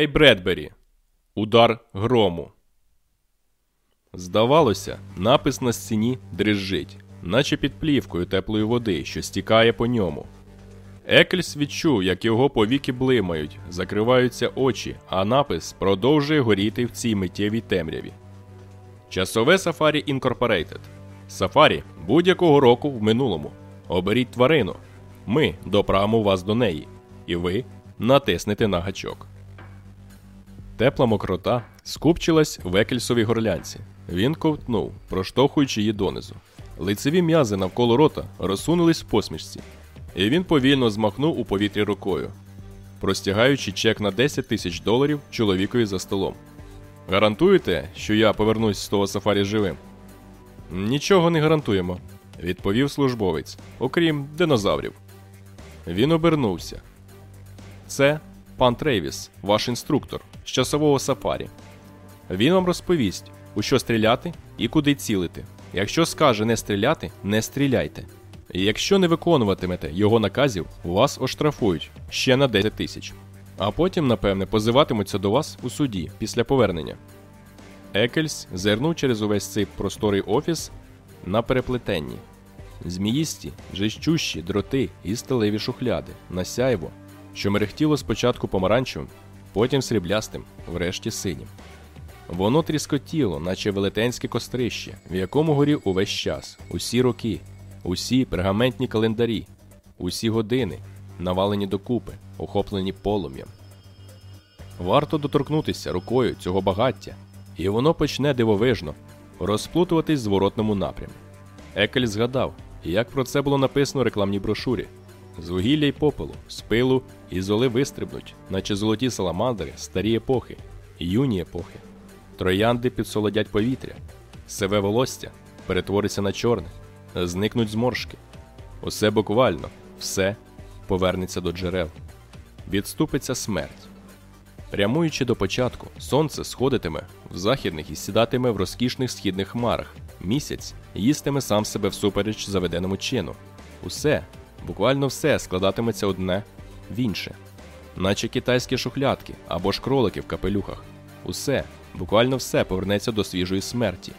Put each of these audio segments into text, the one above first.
Рей Бредбері. Удар грому. Здавалося, напис на стіні дрижить, наче під плівкою теплої води, що стікає по ньому. Екельс відчув, як його повіки блимають, закриваються очі, а напис продовжує горіти в цій миттєвій темряві. Часове Сафарі Інкорпорейтед. Сафарі будь-якого року в минулому. Оберіть тварину. Ми доправимо вас до неї. І ви натиснете на гачок. Тепла мокрота скупчилась в екельсовій горлянці. Він ковтнув, проштовхуючи її донизу. Лицеві м'язи навколо рота розсунулись в посмішці, і він повільно змахнув у повітрі рукою, простягаючи чек на 10 тисяч доларів чоловікові за столом. Гарантуєте, що я повернусь з того сафарі живим? Нічого не гарантуємо, відповів службовець, окрім динозаврів. Він обернувся. Це пан Трейвіс, ваш інструктор з часового сафарі. Він вам розповість, у що стріляти і куди цілити. Якщо скаже не стріляти, не стріляйте. І якщо не виконуватимете його наказів, вас оштрафують ще на 10 тисяч. А потім, напевне, позиватимуться до вас у суді після повернення. Екельс зернув через увесь цей просторий офіс на переплетенні. Зміїсті, жищущі дроти і сталеві шухляди на сяйво, що мерехтіло спочатку помаранчевим, потім сріблястим, врешті синім. Воно тріскотіло, наче велетенське кострище, в якому горів увесь час, усі роки, усі пергаментні календарі, усі години, навалені докупи, охоплені полум'ям. Варто доторкнутися рукою цього багаття, і воно почне дивовижно розплутуватись в зворотному напрямі. Екель згадав, як про це було написано в рекламній брошурі. З вугілля й попелу, з пилу і золи вистрибнуть, наче золоті саламандри, старі епохи, юні епохи. Троянди підсолодять повітря, сиве волосся перетвориться на чорне, зникнуть зморшки. Усе буквально, все повернеться до джерел. Відступиться смерть. Прямуючи до початку, сонце сходитиме в західних і сідатиме в розкішних східних хмарах. Місяць їстиме сам себе всупереч заведеному чину. Усе, буквально все складатиметься одне в інше, наче китайські шухлядки або ж кролики в капелюхах. Усе, буквально все повернеться до свіжої смерті,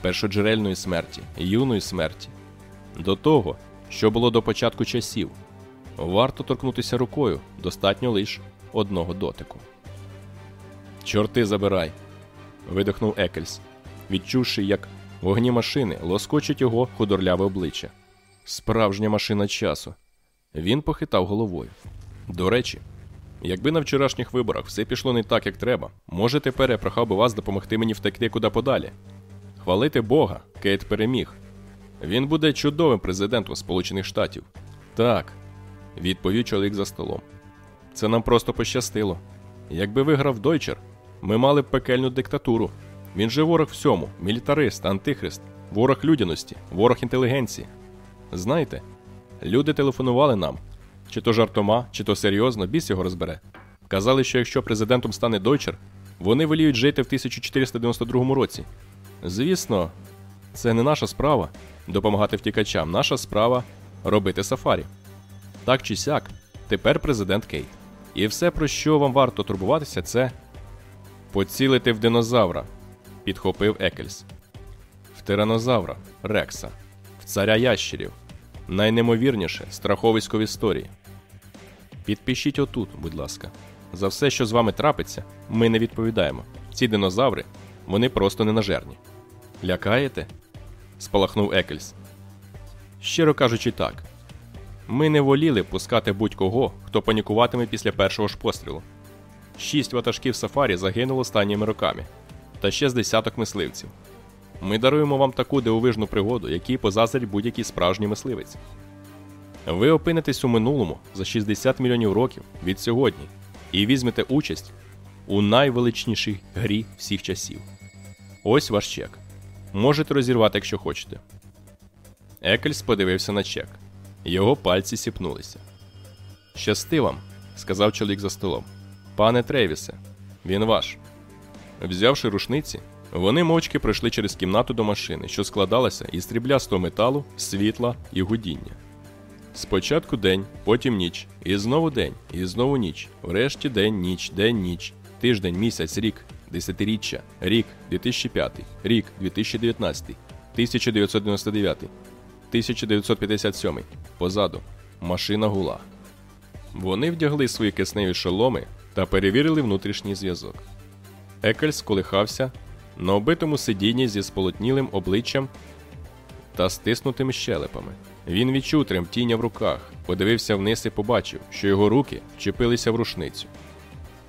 першоджерельної смерті, юної смерті, до того, що було до початку часів. Варто торкнутися рукою, достатньо лише одного дотику. Чорти забирай. видихнув Екельс, відчувши, як вогні машини лоскочуть його худорляве обличчя. Справжня машина часу. Він похитав головою. До речі, якби на вчорашніх виборах все пішло не так, як треба, може тепер я прохав би вас допомогти мені втекти куди подалі. Хвалити Бога, Кейт переміг. Він буде чудовим президентом Сполучених Штатів. Так, відповів чоловік за столом. Це нам просто пощастило. Якби виграв Дойчер, ми мали б пекельну диктатуру. Він же ворог всьому, мілітарист, антихрист, ворог людяності, ворог інтелігенції. Знаєте, люди телефонували нам, чи то жартома, чи то серйозно, біс його розбере. Казали, що якщо президентом стане Дойчер, вони воліють жити в 1492 році. Звісно, це не наша справа допомагати втікачам, наша справа робити сафарі. Так чи сяк, тепер президент Кейт. І все, про що вам варто турбуватися, це поцілити в динозавра, підхопив Екельс. В тиранозавра Рекса, в царя ящерів. Найнемовірніше страховисько в історії. Підпишіть отут, будь ласка. За все, що з вами трапиться, ми не відповідаємо. Ці динозаври, вони просто ненажерні. Лякаєте? спалахнув Екельс. Щиро кажучи, так. Ми не воліли пускати будь-кого, хто панікуватиме після першого ж пострілу. Шість ватажків сафарі загинуло останніми роками, та ще з десяток мисливців. Ми даруємо вам таку дивовижну пригоду, якій позазрить будь-який справжній мисливець. Ви опинитесь у минулому за 60 мільйонів років від сьогодні і візьмете участь у найвеличнішій грі всіх часів. Ось ваш чек. Можете розірвати, якщо хочете. Екельс подивився на чек. Його пальці сіпнулися. Щасти вам, сказав чоловік за столом. Пане Тревісе, він ваш. Взявши рушниці, вони мовчки пройшли через кімнату до машини, що складалася із стріблястого металу, світла і гудіння. Спочатку день, потім ніч, і знову день, і знову ніч, врешті день, ніч, день, ніч. тиждень, місяць, рік, десятиріччя, рік 2005, рік 2019, 1999, 1957. Позаду машина гула. Вони вдягли свої кисневі шоломи та перевірили внутрішній зв'язок. Екельс колихався на обитому сидінні зі сполотнілим обличчям та стиснутими щелепами. Він відчув тремтіння в руках, подивився вниз і побачив, що його руки вчепилися в рушницю.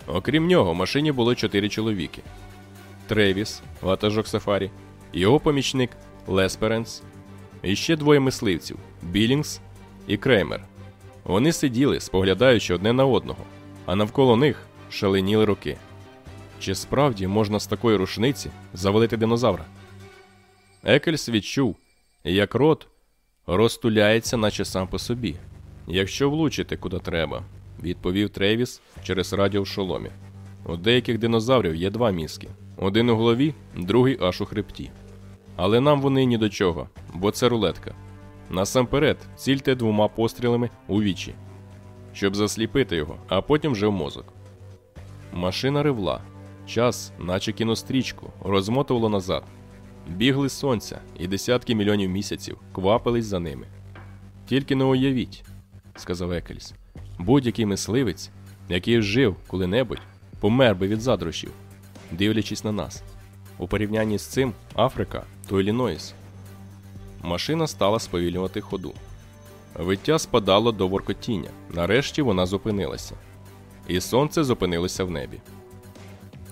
Окрім нього, в машині було чотири чоловіки: Тревіс, ватажок Сафарі, його помічник Лесперенс, і ще двоє мисливців Білінгс і Креймер. Вони сиділи, споглядаючи одне на одного, а навколо них шаленіли руки. Чи справді можна з такої рушниці завалити динозавра? Екельс відчув, як рот розтуляється, наче сам по собі. Якщо влучити куди треба, відповів Тревіс через радіо в шоломі. У деяких динозаврів є два мізки: один у голові, другий аж у хребті. Але нам вони ні до чого, бо це рулетка. Насамперед, цільте двома пострілами у вічі, щоб засліпити його, а потім вже в мозок. Машина ревла. Час, наче кінострічку, розмотувало назад. Бігли сонця, і десятки мільйонів місяців квапились за ними. Тільки не уявіть, сказав Екельс, будь-який мисливець, який жив коли-небудь, помер би від задрощів, дивлячись на нас. У порівнянні з цим Африка то Іллінойс. Машина стала сповільнювати ходу. Виття спадало до воркотіння. Нарешті вона зупинилася, і сонце зупинилося в небі.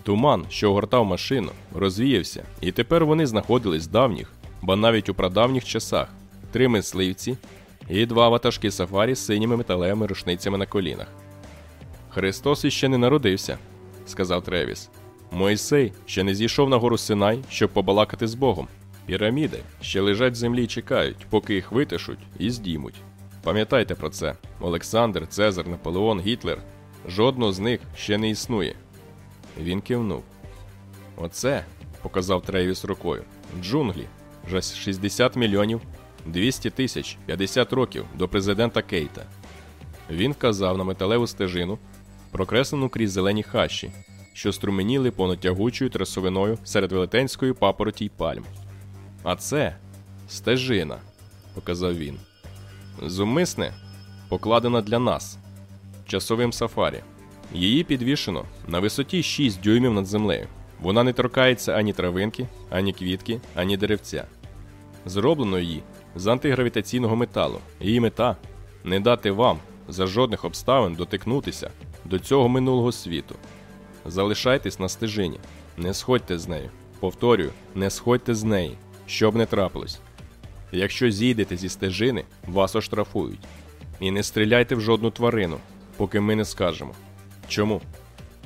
Туман, що огортав машину, розвіявся, і тепер вони знаходились в давніх, бо навіть у прадавніх часах три мисливці і два ватажки сафарі з синіми металевими рушницями на колінах. Христос іще не народився, сказав Тревіс. Мойсей ще не зійшов на гору Синай, щоб побалакати з Богом. Піраміди ще лежать в землі і чекають, поки їх витишуть і здіймуть. Пам'ятайте про це: Олександр, Цезар, Наполеон, Гітлер. Жодного з них ще не існує. Він кивнув. Оце, показав Трейвіс рукою. Джунглі. Вже 60 мільйонів, 200 тисяч, 50 років до президента Кейта. Він вказав на металеву стежину, прокреслену крізь зелені хащі, що струменіли понад тягучою трасовиною серед велетенської папороті й пальм. А це стежина, показав він. Зумисне покладена для нас часовим сафарі. Її підвішено на висоті 6 дюймів над землею. Вона не торкається ані травинки, ані квітки, ані деревця. Зроблено її з антигравітаційного металу. Її мета не дати вам за жодних обставин дотикнутися до цього минулого світу. Залишайтесь на стежині, не сходьте з нею. Повторюю, не сходьте з неї, щоб не трапилось. Якщо зійдете зі стежини, вас оштрафують. І не стріляйте в жодну тварину, поки ми не скажемо. Чому?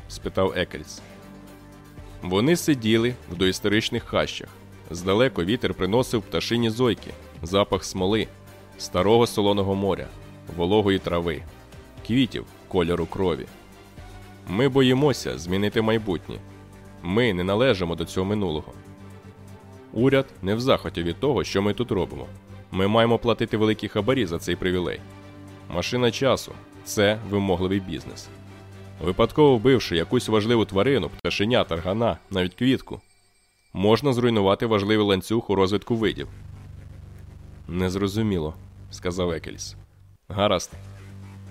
спитав Екельс. Вони сиділи в доісторичних хащах. Здалеко вітер приносив пташині зойки, запах смоли, старого солоного моря, вологої трави, квітів кольору крові. Ми боїмося змінити майбутнє. Ми не належимо до цього минулого. Уряд не в захваті від того, що ми тут робимо. Ми маємо платити великі хабарі за цей привілей. Машина часу це вимогливий бізнес. Випадково вбивши якусь важливу тварину, пташеня, таргана, навіть квітку, можна зруйнувати важливий ланцюг у розвитку видів. Незрозуміло, сказав Екельс. Гаразд,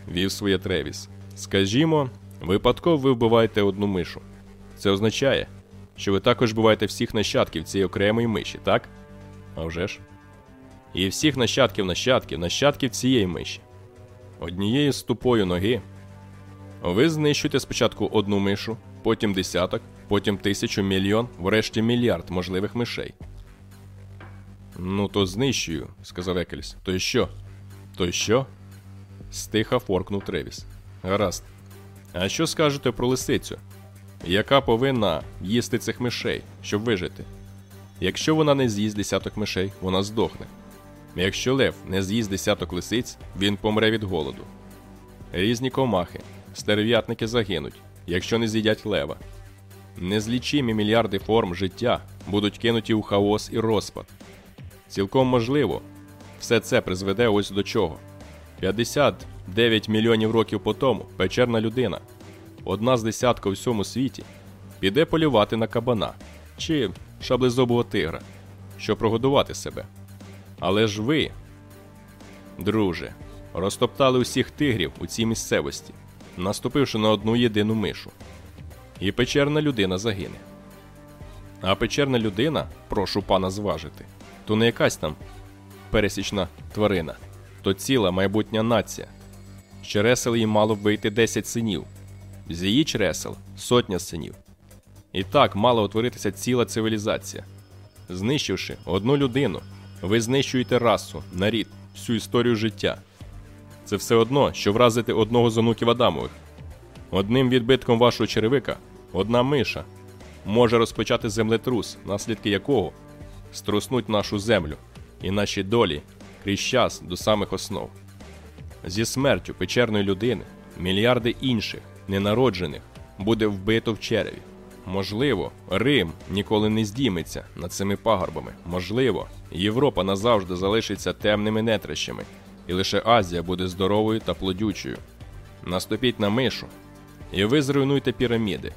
вів своє Тревіс. Скажімо, випадково ви вбиваєте одну мишу. Це означає, що ви також вбиваєте всіх нащадків цієї окремої миші, так? А вже ж? І всіх нащадків нащадків, нащадків цієї миші. Однією ступою ноги ви знищуєте спочатку одну мишу, потім десяток, потім тисячу мільйон, врешті мільярд можливих мишей. Ну, то знищую, сказав Екельс. То й що? То й що? Стиха форкнув Тревіс. Гаразд. А що скажете про лисицю? Яка повинна їсти цих мишей, щоб вижити? Якщо вона не з'їсть десяток мишей, вона здохне. Якщо лев не з'їсть десяток лисиць, він помре від голоду. Різні комахи, стерв'ятники загинуть, якщо не з'їдять лева. Незлічимі мільярди форм життя будуть кинуті у хаос і розпад. Цілком можливо, все це призведе ось до чого. 59 мільйонів років по тому печерна людина одна з десятка у всьому світі, піде полювати на кабана чи шаблезобого тигра, щоб прогодувати себе. Але ж ви, друже, розтоптали усіх тигрів у цій місцевості, наступивши на одну єдину мишу. І печерна людина загине. А печерна людина, прошу пана зважити, то не якась там пересічна тварина, то ціла майбутня нація. З чересел їй мало б вийти 10 синів, з її чересел сотня синів. І так мала утворитися ціла цивілізація. Знищивши одну людину, ви знищуєте расу, нарід, всю історію життя. Це все одно, що вразити одного з онуків Адамових. Одним відбитком вашого черевика одна миша може розпочати землетрус, наслідки якого струснуть нашу землю і наші долі крізь час до самих основ. Зі смертю печерної людини мільярди інших, ненароджених, буде вбито в череві. Можливо, Рим ніколи не здійметься над цими пагорбами. Можливо, Європа назавжди залишиться темними нетрищами, і лише Азія буде здоровою та плодючою. Наступіть на мишу, і ви зруйнуєте піраміди,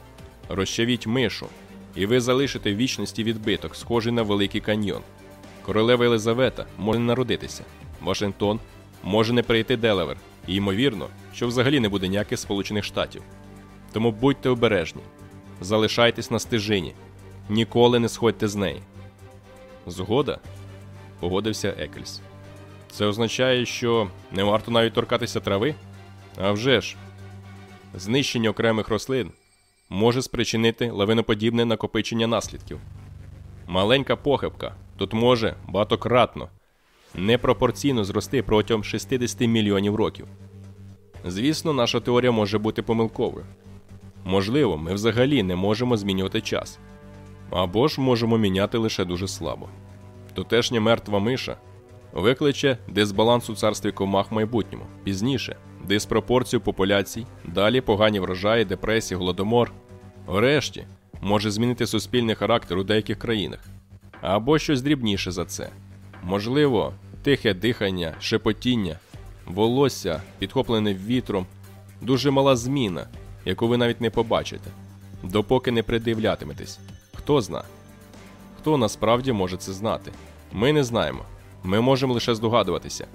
розчавіть мишу, і ви залишите в вічності відбиток, схожий на Великий каньйон. Королева Єлизавета може не народитися. Вашингтон може не перейти Делавер, і ймовірно, що взагалі не буде ніяких Сполучених Штатів. Тому будьте обережні, залишайтесь на стежині, ніколи не сходьте з неї. Згода? погодився Екельс. Це означає, що не варто навіть торкатися трави? А вже ж, знищення окремих рослин може спричинити лавиноподібне накопичення наслідків. Маленька похибка тут може багатократно, непропорційно зрости протягом 60 мільйонів років. Звісно, наша теорія може бути помилковою. Можливо, ми взагалі не можемо змінювати час, або ж можемо міняти лише дуже слабо. Тутешня мертва миша викличе дисбаланс у царстві комах в майбутньому, пізніше диспропорцію популяцій, далі погані врожаї, депресії, голодомор. Врешті може змінити суспільний характер у деяких країнах, або щось дрібніше за це. Можливо, тихе дихання, шепотіння, волосся, підхоплене вітром, дуже мала зміна, яку ви навіть не побачите, допоки не придивлятиметесь. Хто зна? Хто насправді може це знати? Ми не знаємо. Ми можемо лише здогадуватися.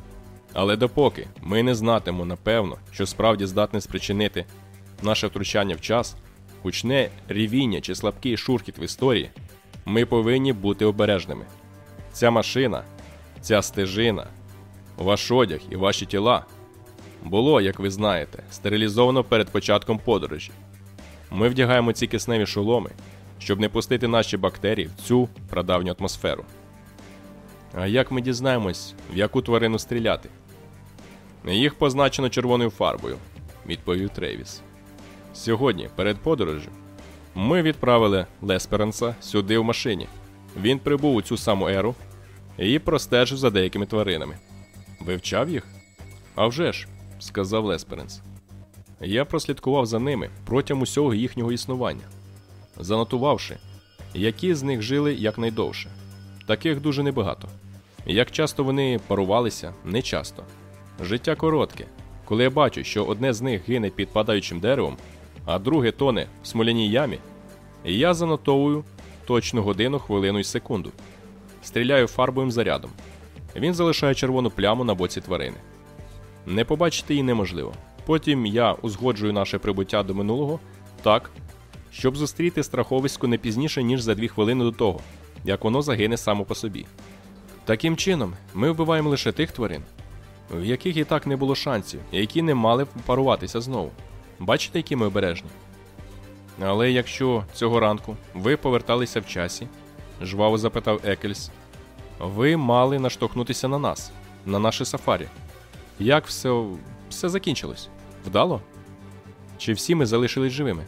Але допоки ми не знатимемо напевно, що справді здатне спричинити наше втручання в час, гучне рівіння чи слабкий шурхіт в історії, ми повинні бути обережними. Ця машина, ця стежина, ваш одяг і ваші тіла було, як ви знаєте, стерилізовано перед початком подорожі. Ми вдягаємо ці кисневі шоломи, щоб не пустити наші бактерії в цю прадавню атмосферу. А як ми дізнаємось, в яку тварину стріляти? Їх позначено червоною фарбою, відповів Тревіс. Сьогодні, перед подорожю, ми відправили Лесперенса сюди в машині. Він прибув у цю саму еру і простежив за деякими тваринами. Вивчав їх? «А вже ж», – сказав Лесперенс. Я прослідкував за ними протягом усього їхнього існування, занотувавши, які з них жили якнайдовше. Таких дуже небагато. Як часто вони парувалися, не часто. Життя коротке. Коли я бачу, що одне з них гине під падаючим деревом, а друге тоне в смоляній ямі, я занотовую точну годину, хвилину й секунду. Стріляю фарбовим зарядом. Він залишає червону пляму на боці тварини. Не побачити її неможливо. Потім я узгоджую наше прибуття до минулого так, щоб зустріти страховисько не пізніше, ніж за дві хвилини до того, як воно загине само по собі. Таким чином, ми вбиваємо лише тих тварин, в яких і так не було шансів, які не мали паруватися знову. Бачите, які ми обережні? Але якщо цього ранку ви поверталися в часі, жваво запитав Екельс, ви мали наштовхнутися на нас, на наше сафарі. Як все все закінчилось? Вдало? Чи всі ми залишились живими?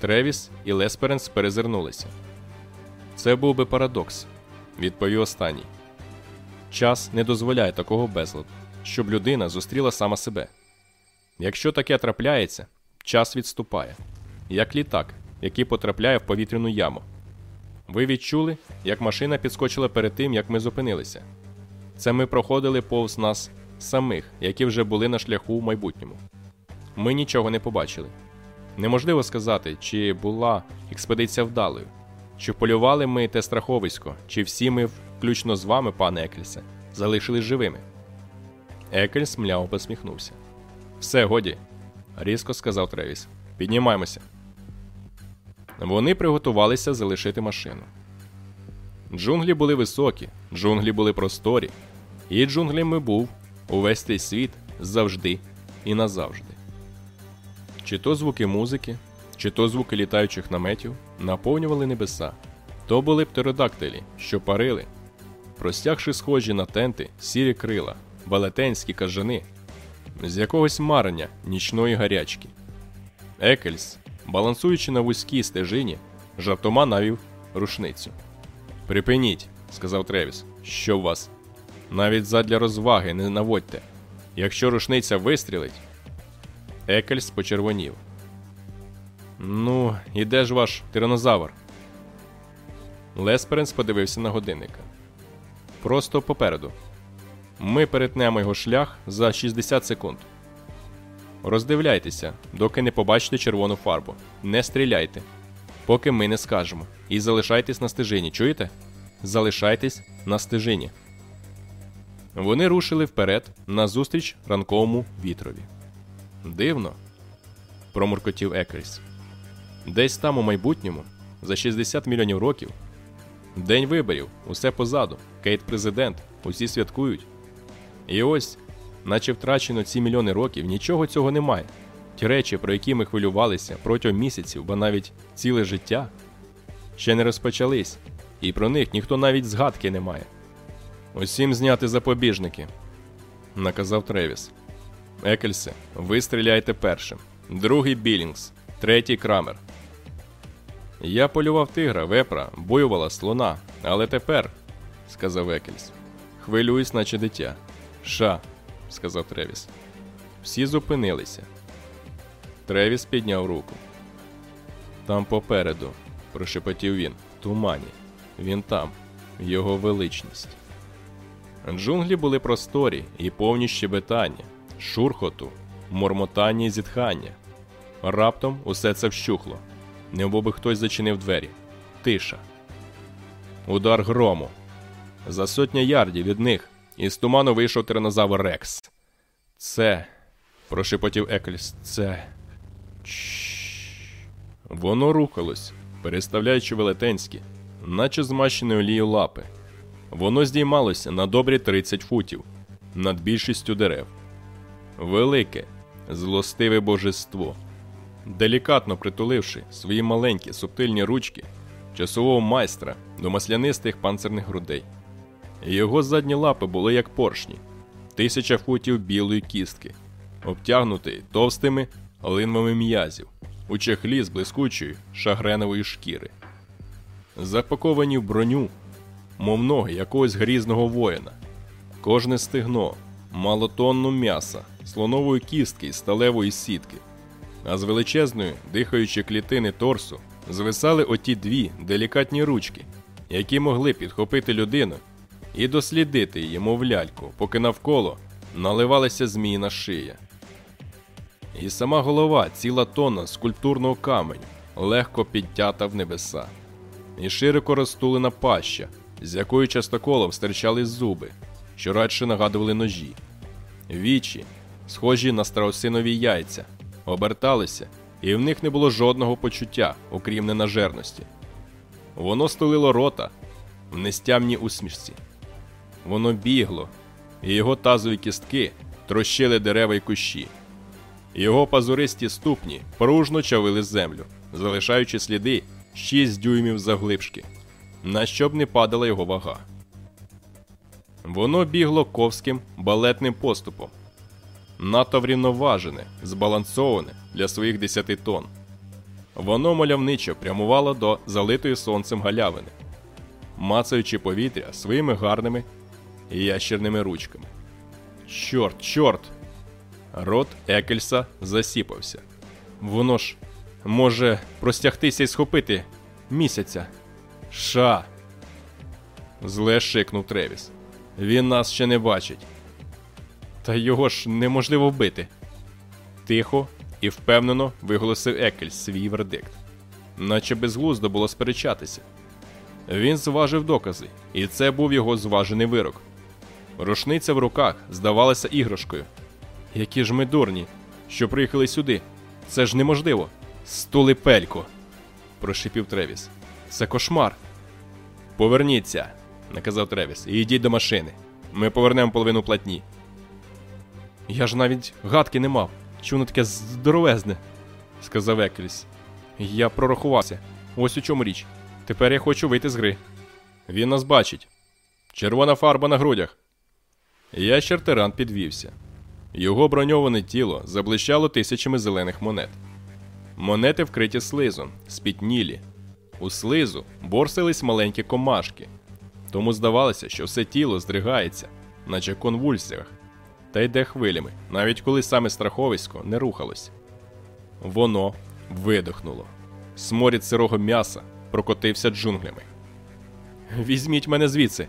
Тревіс і Лесперенс перезирнулися. Це був би парадокс, відповів останній. Час не дозволяє такого безладу, щоб людина зустріла сама себе. Якщо таке трапляється, час відступає, як літак, який потрапляє в повітряну яму. Ви відчули, як машина підскочила перед тим, як ми зупинилися. Це ми проходили повз нас самих, які вже були на шляху в майбутньому. Ми нічого не побачили. Неможливо сказати, чи була експедиція вдалою, чи полювали ми те страховисько, чи всі ми, включно з вами, пане Екельсе, залишились живими. Екельс мляво посміхнувся. Все, годі, різко сказав Тревіс. Піднімаймося. Вони приготувалися залишити машину. Джунглі були високі, джунглі були просторі, і джунглями був увесь цей світ завжди і назавжди. Чи то звуки музики, чи то звуки літаючих наметів наповнювали небеса. То були птеродактилі, що парили, простягши схожі на тенти сірі крила, велетенські кажани, з якогось марення нічної гарячки. Екельс, балансуючи на вузькій стежині, жартома навів рушницю. Припиніть, сказав Тревіс, що вас? Навіть задля розваги не наводьте. Якщо рушниця вистрілить. Екельс почервонів. Ну, і де ж ваш тиранозавр? Лесперенс подивився на годинника. Просто попереду. Ми перетнемо його шлях за 60 секунд. Роздивляйтеся, доки не побачите червону фарбу. Не стріляйте, поки ми не скажемо. І залишайтесь на стежині, чуєте? Залишайтесь на стежині. Вони рушили вперед назустріч ранковому вітрові. Дивно, промуркотів Екріс. Десь там у майбутньому, за 60 мільйонів років. День виборів, усе позаду, Кейт президент, усі святкують. І ось, наче втрачено ці мільйони років, нічого цього немає. Ті речі, про які ми хвилювалися протягом місяців, бо навіть ціле життя, ще не розпочались, і про них ніхто навіть згадки не має. Усім зняти запобіжники, наказав Тревіс. Екельсе, ви стріляйте першим. Другий Білінгс, третій крамер. Я полював тигра, вепра, буйвола, слона, але тепер, сказав Екельс, хвилююсь, наче дитя. Ша, сказав Тревіс. Всі зупинилися. Тревіс підняв руку. Там попереду, прошепотів він, тумані. Він там, його величність. Джунглі були просторі і повні щебетання, шурхоту, мормотання і зітхання. Раптом усе це вщухло. Немоби хтось зачинив двері. Тиша. Удар грому. За сотня ярдів від них із туману вийшов тиранозавр Рекс. Це. прошепотів Екліс. Це. Воно рухалось, переставляючи велетенські, наче змащені олією лапи. Воно здіймалося на добрі 30 футів над більшістю дерев. Велике, злостиве божество. Делікатно притуливши свої маленькі субтильні ручки часового майстра до маслянистих панцирних грудей. Його задні лапи були як поршні, тисяча футів білої кістки, обтягнутої товстими линвами м'язів, у чехлі з блискучої шагренової шкіри. Запаковані в броню, мов ноги якогось грізного воїна, кожне стегно, мало тонну м'яса, слонової кістки і сталевої сітки, а з величезної, дихаючої клітини торсу звисали оті дві делікатні ручки, які могли підхопити людину і дослідити її, мов ляльку, поки навколо наливалася зміїна шия. І сама голова, ціла тонна скульптурного каменю, легко підтята в небеса, і широко розтулена паща, з якою частоколом стирчали зуби, що радше нагадували ножі. Вічі, схожі на страусинові яйця, оберталися, і в них не було жодного почуття, окрім ненажерності. Воно стулило рота в нестямній усмішці. Воно бігло, і його тазові кістки трощили дерева й кущі. Його пазуристі ступні пружно чавили землю, залишаючи сліди 6 дюймів заглибшки, на що б не падала його вага. Воно бігло ковським балетним поступом, надто врівноважене, збалансоване для своїх 10 тонн. Воно мальовничо прямувало до залитої сонцем галявини, мацаючи повітря своїми гарними ящерними ручками. Чорт, чорт! Рот Екельса засіпався. Воно ж може простягтися і схопити місяця. Ша. Зле шикнув Тревіс. Він нас ще не бачить. Та його ж неможливо вбити. Тихо і впевнено виголосив Екельс свій вердикт. Наче безглуздо було сперечатися. Він зважив докази, і це був його зважений вирок. Рушниця в руках здавалася іграшкою. Які ж ми дурні, що приїхали сюди. Це ж неможливо. Стули пелько, прошипів Тревіс. Це кошмар. Поверніться, наказав Тревіс, і йдіть до машини. Ми повернемо половину платні. Я ж навіть гадки не мав. Воно таке здоровезне, сказав Екріс. Я прорахувався. Ось у чому річ. Тепер я хочу вийти з гри. Він нас бачить. Червона фарба на грудях. Ящер тиран підвівся. Його броньоване тіло заблищало тисячами зелених монет. Монети вкриті слизом, спітнілі. У слизу борсились маленькі комашки. Тому здавалося, що все тіло здригається, наче в конвульсіях, та йде хвилями, навіть коли саме страховисько не рухалось. Воно видихнуло. Сморід сирого м'яса прокотився джунглями. Візьміть мене звідси,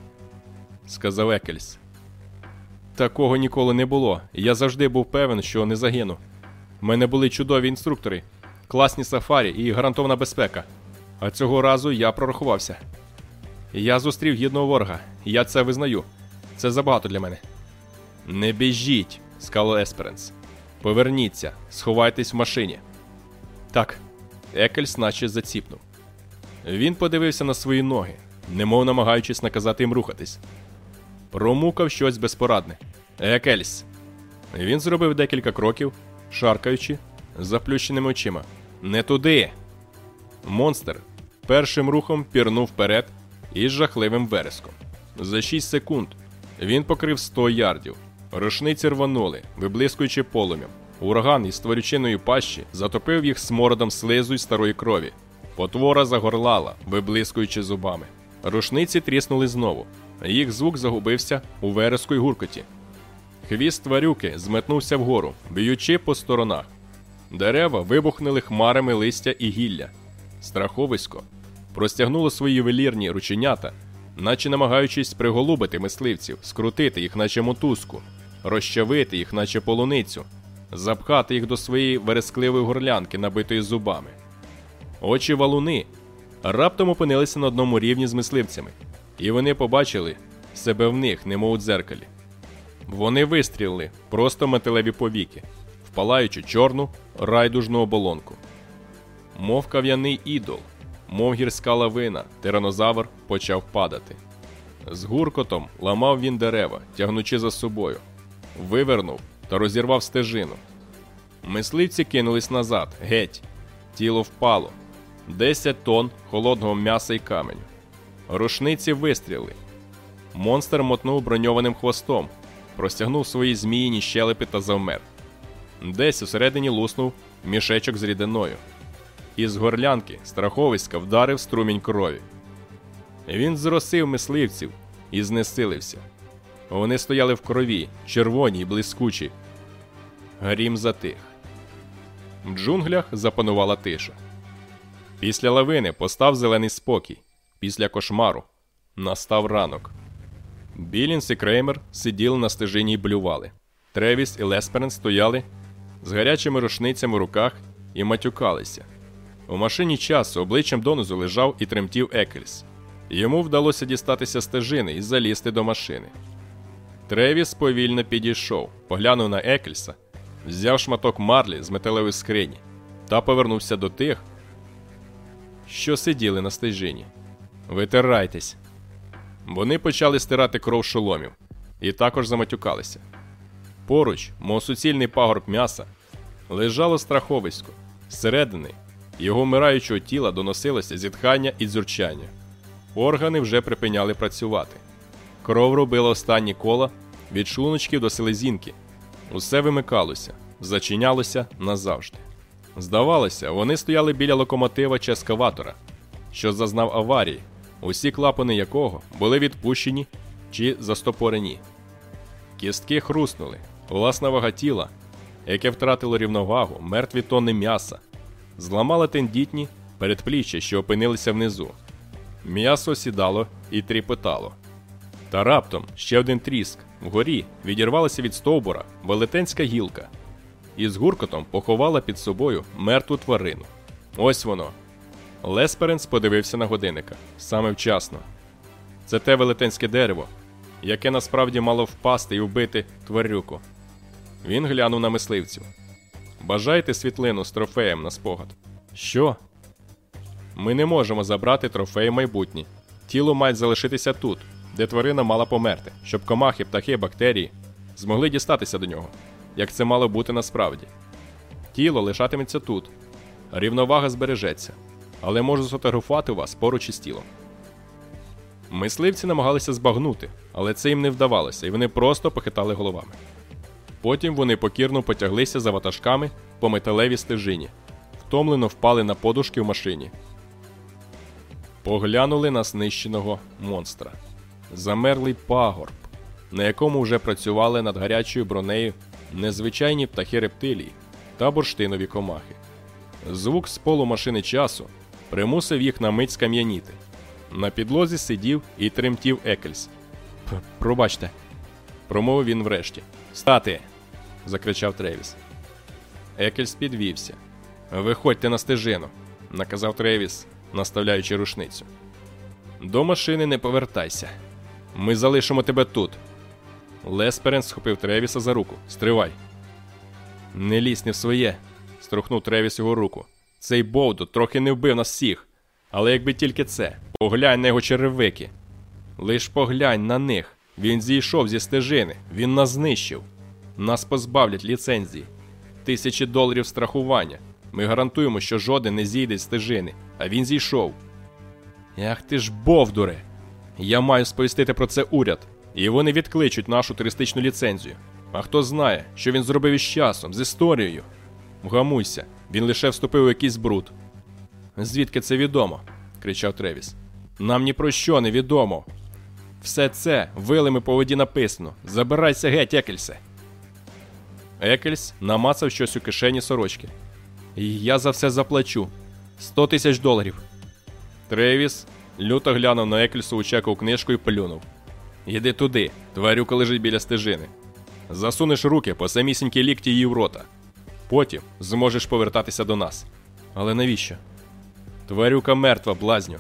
сказав Екельс. Такого ніколи не було. Я завжди був певен, що не загину. У мене були чудові інструктори, класні сафарі і гарантована безпека. А цього разу я прорахувався. Я зустрів гідного ворога, я це визнаю. Це забагато для мене. Не біжіть, сказав Есперенс. Поверніться, сховайтесь в машині. Так, Екельс наче заціпнув. Він подивився на свої ноги, немов намагаючись наказати їм рухатись. Промукав щось безпорадне. Екельс. Він зробив декілька кроків, шаркаючи, заплющеними очима. Не туди. Монстр першим рухом пірнув вперед із жахливим вереском. За 6 секунд він покрив 100 ярдів. Рушниці рванули, виблискуючи полум'ям. Ураган із створючиної пащі затопив їх смородом слизу й старої крові. Потвора загорлала, виблискуючи зубами. Рушниці тріснули знову. Їх звук загубився у вереску й гуркоті. Хвіст тварюки зметнувся вгору, б'ючи по сторонах. Дерева вибухнули хмарами листя і гілля. Страховисько простягнуло свої ювелірні рученята, наче намагаючись приголубити мисливців, скрутити їх, наче мотузку, розчавити їх, наче полуницю, запхати їх до своєї верескливої горлянки, набитої зубами. Очі валуни раптом опинилися на одному рівні з мисливцями, і вони побачили себе в них, немов у дзеркалі. Вони вистрілили просто металеві повіки, впалаючи чорну райдужну оболонку. Мов кав'яний ідол, мов гірська лавина, тиранозавр почав падати. З гуркотом ламав він дерева, тягнучи за собою, вивернув та розірвав стежину. Мисливці кинулись назад, геть, тіло впало, десять тонн холодного м'яса і каменю. Рушниці вистріли. Монстр мотнув броньованим хвостом, простягнув свої зміїні щелепи та завмер. Десь усередині луснув мішечок з рідиною. Із горлянки страховиська вдарив струмінь крові. Він зросив мисливців і знесилився. Вони стояли в крові, червоні й блискучі. Грім затих. В джунглях запанувала тиша. Після лавини постав зелений спокій. Після кошмару настав ранок. Білінс і Креймер сиділи на стежині й блювали. Тревіс і Лесперен стояли з гарячими рушницями в руках і матюкалися. У машині часу обличчям донизу лежав і тремтів Екельс. Йому вдалося дістатися стежини і залізти до машини. Тревіс повільно підійшов, поглянув на Екельса, взяв шматок марлі з металевої скрині та повернувся до тих, що сиділи на стежині. Витирайтесь. Вони почали стирати кров шоломів і також заматюкалися. Поруч, мов суцільний пагорб м'яса, лежало страховисько. Зсередини його вмираючого тіла доносилося зітхання і дзюрчання. Органи вже припиняли працювати. Кров робила останні кола від шлуночків до селезінки. Усе вимикалося, зачинялося назавжди. Здавалося, вони стояли біля локомотива чи ескаватора, що зазнав аварії, усі клапани якого були відпущені чи застопорені. Кістки хруснули, власна вага тіла, яке втратило рівновагу, мертві тонни м'яса, зламали тендітні передпліччя, що опинилися внизу. М'ясо сідало і тріпотало. Та раптом ще один тріск вгорі відірвалася від стовбура велетенська гілка. і з гуркотом поховала під собою мертву тварину. Ось воно. Лесперенс подивився на годинника саме вчасно. Це те велетенське дерево, яке насправді мало впасти і вбити тварюку. Він глянув на мисливців. Бажаєте світлину з трофеєм на спогад? Що? Ми не можемо забрати трофеї майбутні. Тіло має залишитися тут, де тварина мала померти, щоб комахи, птахи, бактерії змогли дістатися до нього, як це мало бути насправді. Тіло лишатиметься тут, рівновага збережеться, але можу сфотографувати вас поруч із тілом. Мисливці намагалися збагнути, але це їм не вдавалося, і вони просто похитали головами. Потім вони покірно потяглися за ватажками по металевій стежині, втомлено впали на подушки в машині. Поглянули на знищеного монстра. Замерлий пагорб, на якому вже працювали над гарячою бронею незвичайні птахи рептилії та бурштинові комахи. Звук з полу машини часу примусив їх на мить скам'яніти. На підлозі сидів і тремтів Екельс. Пробачте, промовив він врешті. Стати. закричав Тревіс. Екельс підвівся. Виходьте на стежину, наказав Тревіс, наставляючи рушницю. До машини не повертайся. Ми залишимо тебе тут. Лесперен схопив Тревіса за руку. Стривай. Не лізь не в своє. струхнув Тревіс його руку. Цей Боудо трохи не вбив нас всіх. Але якби тільки це, поглянь на його черевики. Лиш поглянь на них. Він зійшов зі стежини, він нас знищив. Нас позбавлять ліцензії. Тисячі доларів страхування. Ми гарантуємо, що жоден не зійде з стежини, а він зійшов. Ах ти ж бовдуре! Я маю сповістити про це уряд, і вони відкличуть нашу туристичну ліцензію. А хто знає, що він зробив із часом, з історією? Вгамуйся, він лише вступив у якийсь бруд. Звідки це відомо? кричав Тревіс. Нам ні про що не відомо. Все це вилими по воді написано. Забирайся геть, Екельсе. Екельс намацав щось у кишені сорочки. Я за все заплачу. Сто тисяч доларів. Тревіс люто глянув на Екельсу у чекову книжку і плюнув. Іди туди, тварюка лежить біля стежини. Засунеш руки по самісінькій лікті її в рота. Потім зможеш повертатися до нас. Але навіщо? Тварюка мертва, блазню.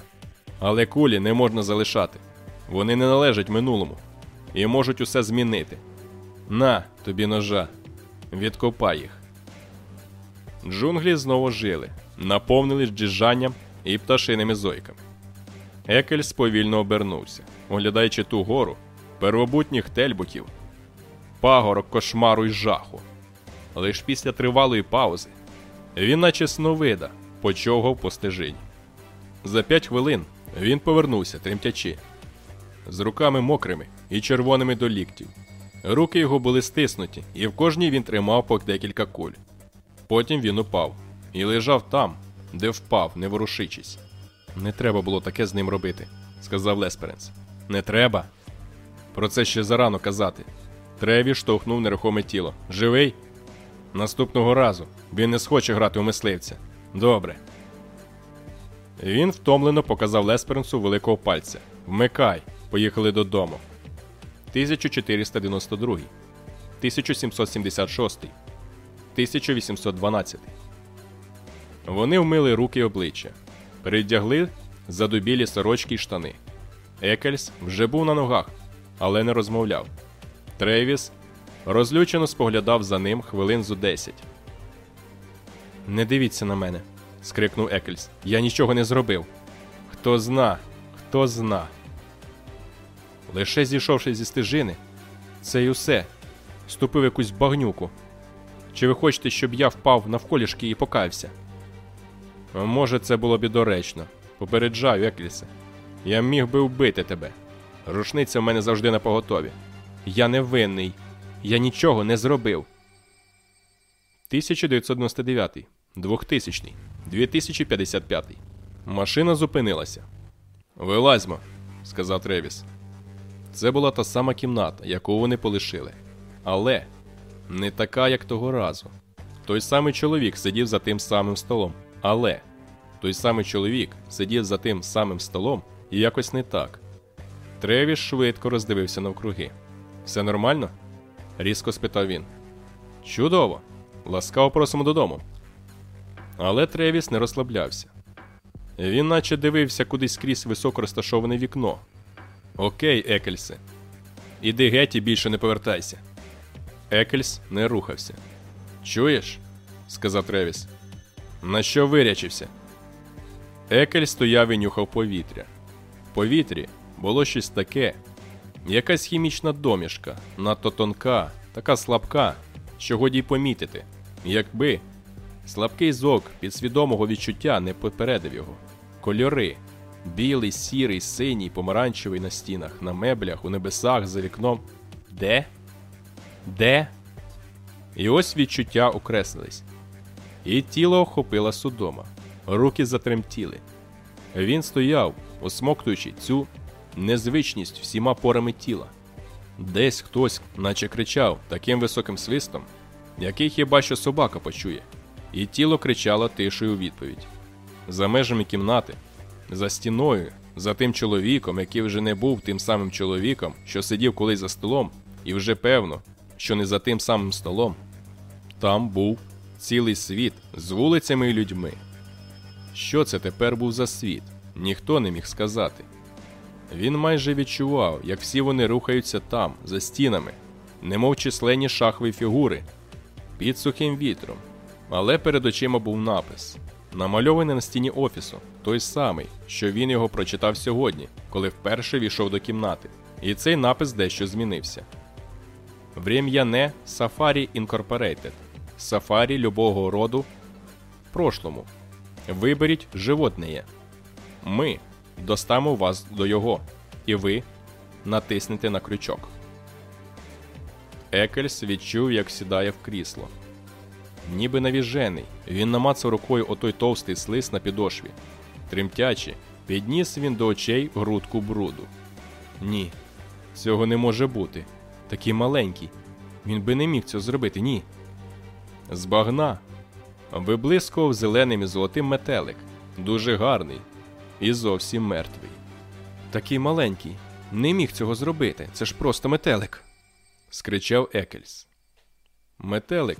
Але кулі не можна залишати. Вони не належать минулому і можуть усе змінити. На, тобі ножа. Відкопай їх. Джунглі знову жили, наповнились джижанням і пташиними зойками. Екельс повільно обернувся, оглядаючи ту гору первобутніх тельбуків, пагорок кошмару й жаху. Лиш після тривалої паузи він, наче сновида, почогав по стежині. За п'ять хвилин він повернувся, тремтячи, з руками мокрими і червоними до ліктів. Руки його були стиснуті, і в кожній він тримав по декілька куль. Потім він упав і лежав там, де впав, не ворушичись. Не треба було таке з ним робити, сказав Лесперенс. Не треба. Про це ще зарано казати. Треві штовхнув нерухоме тіло. Живий? Наступного разу він не схоче грати у мисливця. Добре. Він втомлено показав Лесперенсу великого пальця. Вмикай, поїхали додому. 1492, 1776, 1812. Вони вмили руки й обличчя, передягли задубілі сорочки й штани. Екельс вже був на ногах, але не розмовляв. Тревіс розлючено споглядав за ним хвилин зо десять. Не дивіться на мене, скрикнув Екельс. Я нічого не зробив. Хто зна, хто зна. Лише зійшовши зі стежини, це й усе. Ступив якусь багнюку. Чи ви хочете, щоб я впав навколішки і покаявся? Може, це було б і доречно. Попереджаю, Еклісе. Я міг би вбити тебе. Рушниця в мене завжди на поготові. Я не винний. Я нічого не зробив. 1999, 2000, 2055. Машина зупинилася. Вилазьмо, сказав Тревіс. Це була та сама кімната, яку вони полишили. Але не така, як того разу. Той самий чоловік сидів за тим самим столом. Але той самий чоловік сидів за тим самим столом і якось не так. Тревіс швидко роздивився навкруги. Все нормально? різко спитав він. Чудово! Ласкаво просимо додому. Але Тревіс не розслаблявся. Він наче дивився кудись крізь високо розташоване вікно. Окей, Екельсе. Іди геть і більше не повертайся. Екельс не рухався. Чуєш? сказав Тревіс. На що вирячився? Екель стояв і нюхав повітря. В повітрі було щось таке, якась хімічна домішка, надто тонка, така слабка, що годі й помітити, якби слабкий зок підсвідомого відчуття не попередив його. Кольори білий, сірий, синій, помаранчевий на стінах, на меблях, у небесах, за вікном. Де? Де? І ось відчуття окреслились. І тіло охопила судома, руки затремтіли. Він стояв, осмоктуючи цю незвичність всіма порами тіла. Десь хтось, наче кричав таким високим свистом, який хіба що собака почує, і тіло кричало тишою у відповідь. За межами кімнати, за стіною, за тим чоловіком, який вже не був тим самим чоловіком, що сидів колись за столом, і вже певно, що не за тим самим столом. Там був цілий світ з вулицями і людьми. Що це тепер був за світ? Ніхто не міг сказати. Він майже відчував, як всі вони рухаються там, за стінами, немов численні шахові фігури, під сухим вітром. Але перед очима був напис, намальований на стіні офісу, той самий, що він його прочитав сьогодні, коли вперше війшов до кімнати. І цей напис дещо змінився. Врем'яне Safari Incorporated. Сафарі любого роду прошлому. Виберіть животне. Ми доставимо вас до його, і ви натиснете на крючок. Екельс відчув, як сідає в крісло. Ніби навіжений, він намацав рукою отой товстий слиз на підошві. Тремтячи, підніс він до очей грудку бруду. Ні, цього не може бути. Такий маленький. Він би не міг цього зробити, ні. З багна виблискував зеленим і золотим метелик, дуже гарний і зовсім мертвий. Такий маленький, не міг цього зробити. Це ж просто метелик. скричав Екельс. Метелик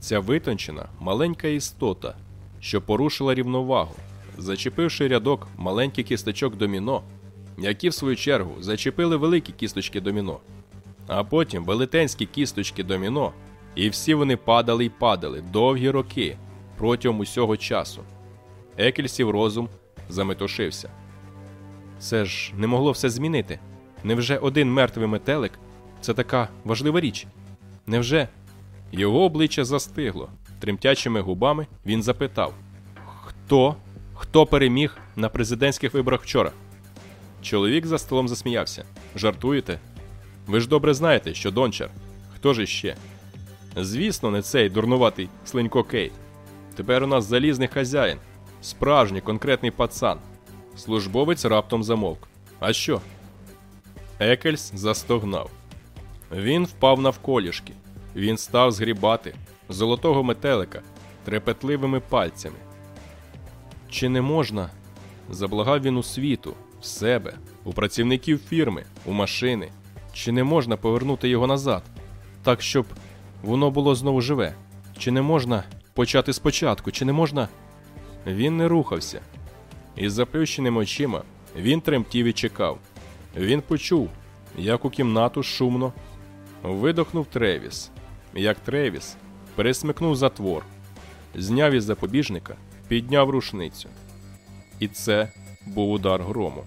ця витончена маленька істота, що порушила рівновагу, зачепивши рядок маленьких кісточок доміно, які в свою чергу зачепили великі кісточки доміно, а потім велетенські кісточки доміно. І всі вони падали й падали довгі роки протягом усього часу. Екельсів розум заметушився. Це ж не могло все змінити. Невже один мертвий метелик це така важлива річ? Невже? Його обличчя застигло. Тремтячими губами він запитав: Хто? Хто переміг на президентських виборах вчора? Чоловік за столом засміявся. Жартуєте? Ви ж добре знаєте, що Дончар. Хто ж іще? Звісно, не цей дурнуватий слинько Кейт. Тепер у нас залізний хазяїн, справжній конкретний пацан. Службовець раптом замовк. А що? Екельс застогнав. Він впав навколішки. Він став згрібати золотого метелика трепетливими пальцями. Чи не можна? Заблагав він у світу, в себе, у працівників фірми, у машини. Чи не можна повернути його назад, так щоб воно було знову живе? Чи не можна почати спочатку? Чи не можна? Він не рухався. Із заплющеними очима він тремтів і чекав. Він почув, як у кімнату шумно видохнув Тревіс, як Тревіс пересмикнув затвор, зняв із запобіжника, підняв рушницю. І це був удар грому.